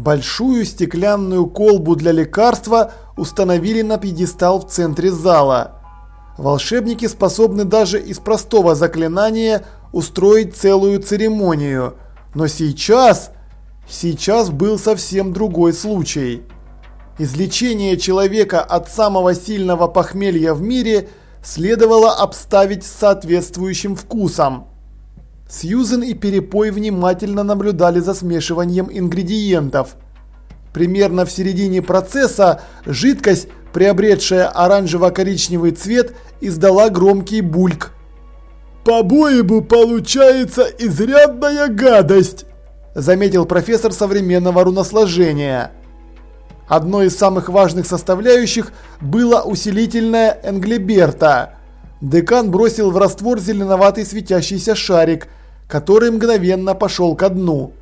Большую стеклянную колбу для лекарства установили на пьедестал в центре зала. Волшебники способны даже из простого заклинания устроить целую церемонию. Но сейчас, сейчас был совсем другой случай. Излечение человека от самого сильного похмелья в мире следовало обставить соответствующим вкусом. Сьюзен и Перепой внимательно наблюдали за смешиванием ингредиентов. Примерно в середине процесса жидкость, приобретшая оранжево-коричневый цвет, издала громкий бульк. «По-моему, получается изрядная гадость», заметил профессор современного руносложения. Одной из самых важных составляющих было усилительное Энглиберта. Декан бросил в раствор зеленоватый светящийся шарик – который мгновенно пошел ко дну.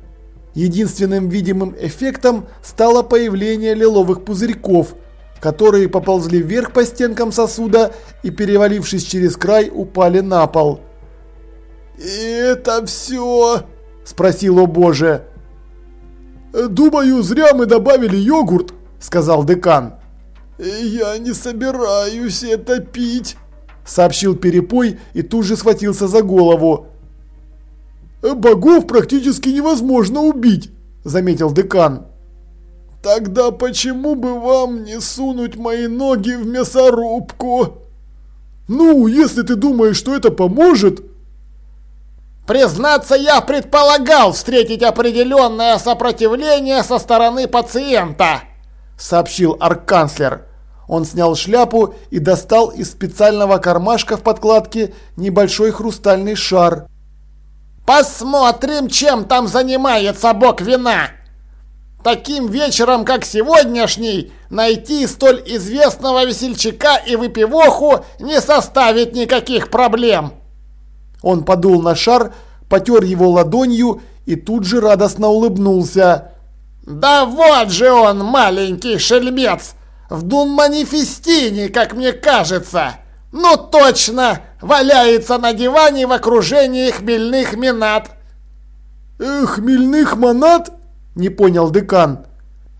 Единственным видимым эффектом стало появление лиловых пузырьков, которые поползли вверх по стенкам сосуда и, перевалившись через край, упали на пол. «И это все?» – спросил о боже. «Думаю, зря мы добавили йогурт», – сказал декан. «Я не собираюсь это пить», – сообщил Перепой и тут же схватился за голову. «Богов практически невозможно убить», – заметил декан. «Тогда почему бы вам не сунуть мои ноги в мясорубку?» «Ну, если ты думаешь, что это поможет...» «Признаться, я предполагал встретить определенное сопротивление со стороны пациента», – сообщил арканцлер. Он снял шляпу и достал из специального кармашка в подкладке небольшой хрустальный шар – Посмотрим, чем там занимается бог вина. Таким вечером, как сегодняшний, найти столь известного весельчака и выпивоху не составит никаких проблем. Он подул на шар, потер его ладонью и тут же радостно улыбнулся. «Да вот же он, маленький шельмец! В Дун-манифестине, как мне кажется!» «Ну точно! Валяется на диване в окружении хмельных минат!» «Э, «Хмельных монат?» – не понял декан.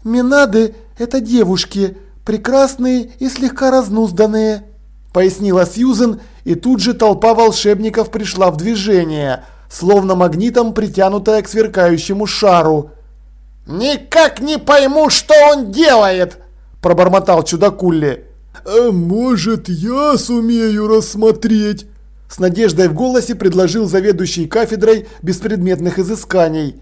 «Минады – это девушки, прекрасные и слегка разнузданные», – пояснила Сьюзен, и тут же толпа волшебников пришла в движение, словно магнитом притянутая к сверкающему шару. «Никак не пойму, что он делает!» – пробормотал чудакулли. «А может, я сумею рассмотреть?» С надеждой в голосе предложил заведующий кафедрой беспредметных изысканий.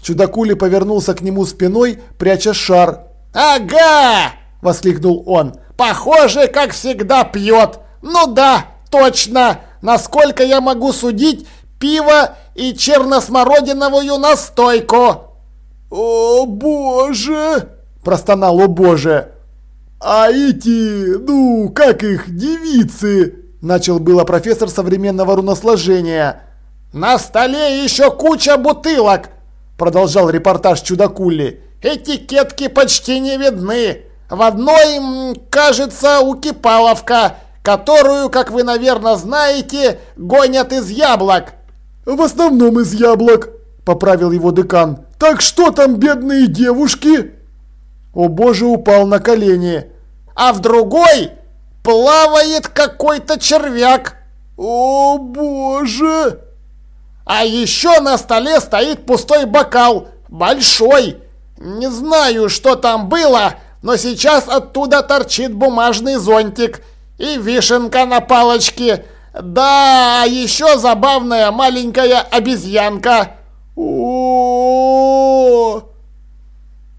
Чудакули повернулся к нему спиной, пряча шар. «Ага!» – воскликнул он. «Похоже, как всегда пьет. Ну да, точно. Насколько я могу судить, пиво и черносмородиновую настойку». «О боже!» – простонал о боже. «А эти, ну, как их, девицы?» Начал было профессор современного руносложения. «На столе еще куча бутылок!» Продолжал репортаж Чудакули. «Этикетки почти не видны. В одной, кажется, укипаловка, которую, как вы, наверное, знаете, гонят из яблок». «В основном из яблок», – поправил его декан. «Так что там, бедные девушки?» О боже, упал на колени. А в другой плавает какой-то червяк. О боже! А еще на столе стоит пустой бокал, большой. Не знаю, что там было, но сейчас оттуда торчит бумажный зонтик и вишенка на палочке. Да, еще забавная маленькая обезьянка. О, -о, -о,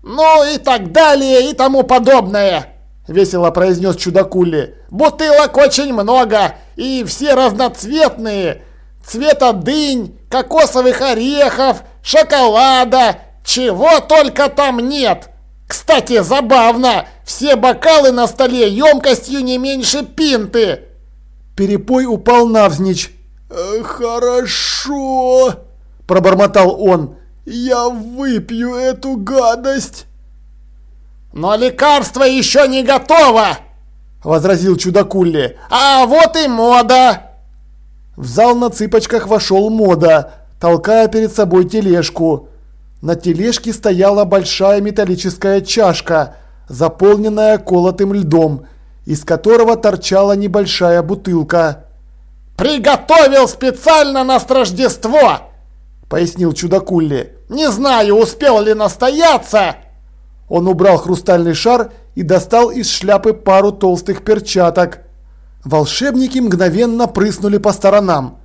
ну и так далее и тому подобное!» Весело произнес чудакули. «Бутылок очень много, и все разноцветные. Цвета дынь, кокосовых орехов, шоколада, чего только там нет. Кстати, забавно, все бокалы на столе емкостью не меньше пинты». Перепой упал навзничь. «Э, «Хорошо», – пробормотал он. Я выпью эту гадость. Но лекарство еще не готово, возразил чудакулли. А вот и мода. В зал на цыпочках вошел мода, толкая перед собой тележку. На тележке стояла большая металлическая чашка, заполненная колотым льдом, из которого торчала небольшая бутылка. «Приготовил специально на Рождество!» – пояснил чудакулли. «Не знаю, успел ли настояться!» Он убрал хрустальный шар и достал из шляпы пару толстых перчаток. Волшебники мгновенно прыснули по сторонам.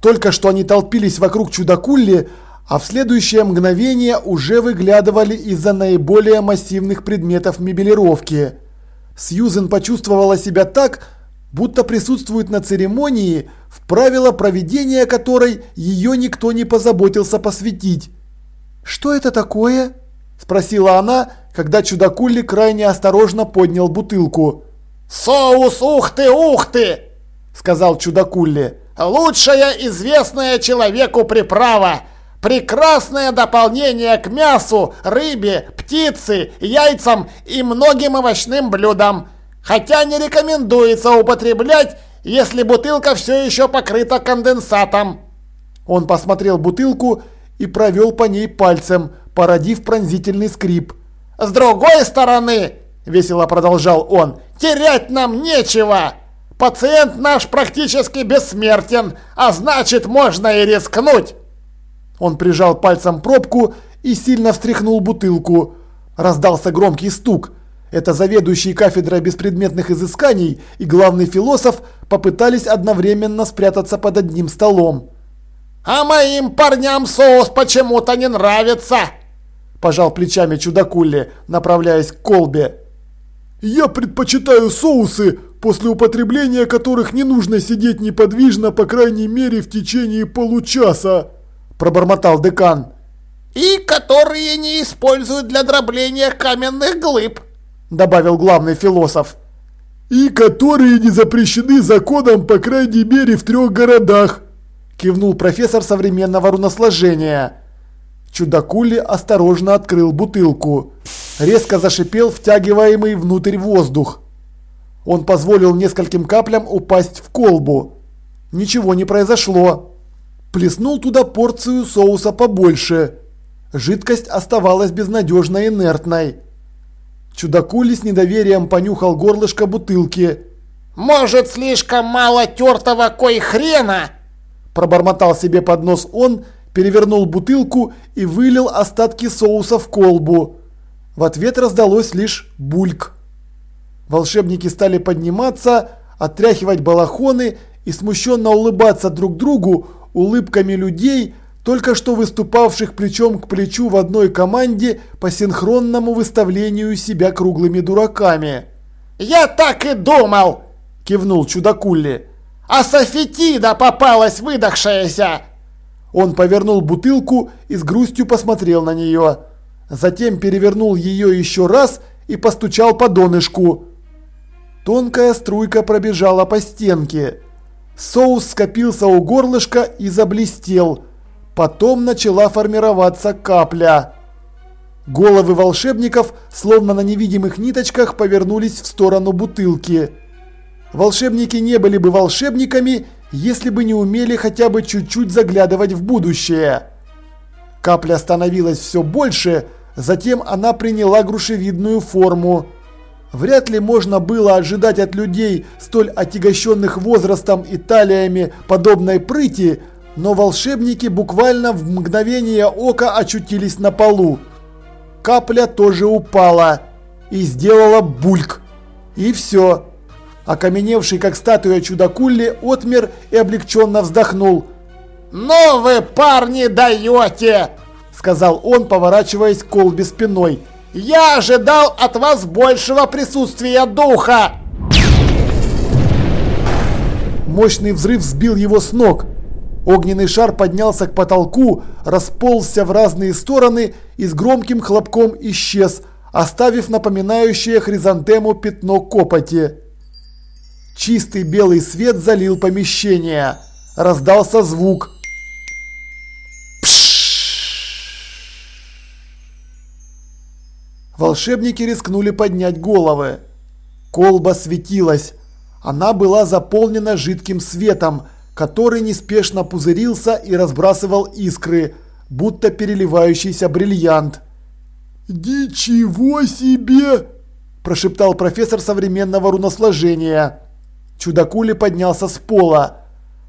Только что они толпились вокруг чудакулли, а в следующее мгновение уже выглядывали из-за наиболее массивных предметов мебелировки. Сьюзен почувствовала себя так, будто присутствует на церемонии, в правила проведения которой ее никто не позаботился посвятить. «Что это такое?» – спросила она, когда чудакулли крайне осторожно поднял бутылку. «Соус ух ты, ух ты!» – сказал чудакулли. «Лучшая известная человеку приправа! Прекрасное дополнение к мясу, рыбе, птице, яйцам и многим овощным блюдам. Хотя не рекомендуется употреблять, если бутылка все еще покрыта конденсатом». Он посмотрел бутылку и провел по ней пальцем, породив пронзительный скрип. «С другой стороны», – весело продолжал он, – «терять нам нечего. Пациент наш практически бессмертен, а значит можно и рискнуть». Он прижал пальцем пробку и сильно встряхнул бутылку. Раздался громкий стук. Это заведующий кафедрой беспредметных изысканий и главный философ попытались одновременно спрятаться под одним столом. «А моим парням соус почему-то не нравится!» Пожал плечами чудакулли, направляясь к колбе. «Я предпочитаю соусы, после употребления которых не нужно сидеть неподвижно по крайней мере в течение получаса!» пробормотал декан. «И которые не используют для дробления каменных глыб», добавил главный философ. «И которые не запрещены законом по крайней мере в трех городах», кивнул профессор современного руносложения. Чудакули осторожно открыл бутылку. Резко зашипел втягиваемый внутрь воздух. Он позволил нескольким каплям упасть в колбу. Ничего не произошло. Плеснул туда порцию соуса побольше. Жидкость оставалась безнадежно инертной. Чудакули с недоверием понюхал горлышко бутылки. «Может, слишком мало тертого кой хрена?» Пробормотал себе под нос он, перевернул бутылку и вылил остатки соуса в колбу. В ответ раздалось лишь бульк. Волшебники стали подниматься, отряхивать балахоны и смущенно улыбаться друг другу, улыбками людей, только что выступавших плечом к плечу в одной команде по синхронному выставлению себя круглыми дураками. «Я так и думал!» – кивнул чудакулли. «А Софетида попалась выдохшаяся!» Он повернул бутылку и с грустью посмотрел на нее. Затем перевернул ее еще раз и постучал по донышку. Тонкая струйка пробежала по стенке. Соус скопился у горлышка и заблестел. Потом начала формироваться капля. Головы волшебников, словно на невидимых ниточках, повернулись в сторону бутылки. Волшебники не были бы волшебниками, если бы не умели хотя бы чуть-чуть заглядывать в будущее. Капля становилась все больше, затем она приняла грушевидную форму. Вряд ли можно было ожидать от людей, столь отягощенных возрастом и талиями подобной прыти, но волшебники буквально в мгновение ока очутились на полу. Капля тоже упала и сделала бульк. И все. Окаменевший как статуя чудакулли отмер и облегченно вздохнул. «Ну вы, парни, даете!» Сказал он, поворачиваясь к колбе спиной. Я ожидал от вас большего присутствия духа!» Мощный взрыв сбил его с ног. Огненный шар поднялся к потолку, расползся в разные стороны и с громким хлопком исчез, оставив напоминающее хризантему пятно копоти. Чистый белый свет залил помещение. Раздался звук. Волшебники рискнули поднять головы. Колба светилась. Она была заполнена жидким светом, который неспешно пузырился и разбрасывал искры, будто переливающийся бриллиант. «Ничего себе!» – прошептал профессор современного руносложения. Чудакули поднялся с пола.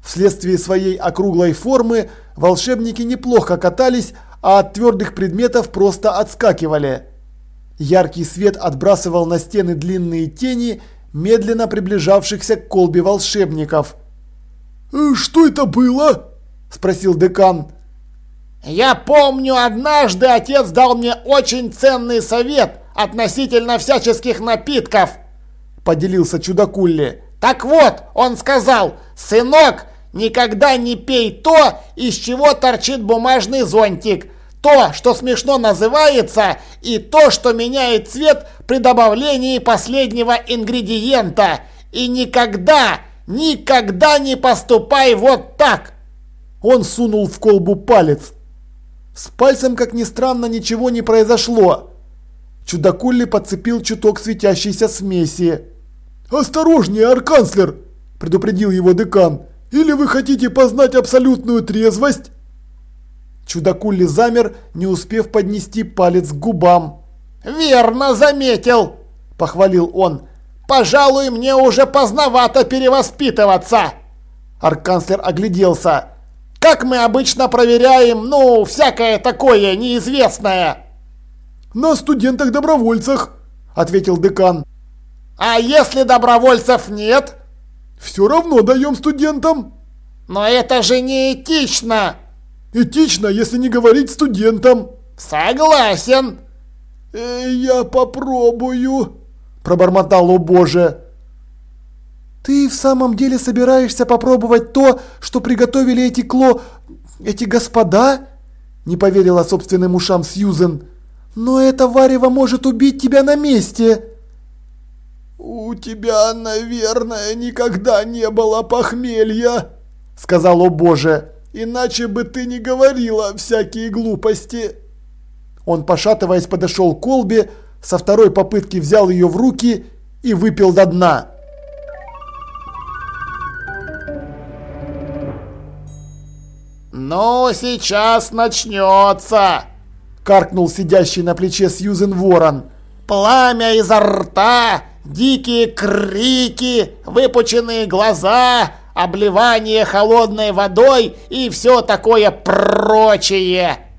Вследствие своей округлой формы волшебники неплохо катались, а от твердых предметов просто отскакивали. Яркий свет отбрасывал на стены длинные тени, медленно приближавшихся к колбе волшебников. «Э, «Что это было?» – спросил декан. «Я помню, однажды отец дал мне очень ценный совет относительно всяческих напитков», – поделился чудакулли. «Так вот, он сказал, сынок, никогда не пей то, из чего торчит бумажный зонтик, то, что смешно называется, и то, что меняет цвет при добавлении последнего ингредиента. И никогда, никогда не поступай вот так!» Он сунул в колбу палец. С пальцем, как ни странно, ничего не произошло. Чудакулли подцепил чуток светящейся смеси. «Осторожнее, арканцлер!» – предупредил его декан. «Или вы хотите познать абсолютную трезвость?» Чудакулли замер, не успев поднести палец к губам. «Верно заметил!» – похвалил он. «Пожалуй, мне уже поздновато перевоспитываться!» Арканцлер огляделся. Как мы обычно проверяем, ну, всякое такое неизвестное?» «На студентах-добровольцах», – ответил декан. «А если добровольцев нет?» «Все равно даем студентам». «Но это же не этично!» «Этично, если не говорить студентам». «Согласен». Э, «Я попробую», – пробормотал о боже. «Ты в самом деле собираешься попробовать то, что приготовили эти кло... эти господа?» Не поверила собственным ушам Сьюзен. «Но это варево может убить тебя на месте!» «У тебя, наверное, никогда не было похмелья!» Сказал о боже. «Иначе бы ты не говорила всякие глупости!» Он, пошатываясь, подошел к колбе, со второй попытки взял ее в руки и выпил до дна. «Ну, сейчас начнется!» – каркнул сидящий на плече Сьюзен Ворон. «Пламя изо рта, дикие крики, выпученные глаза, обливание холодной водой и все такое прочее!»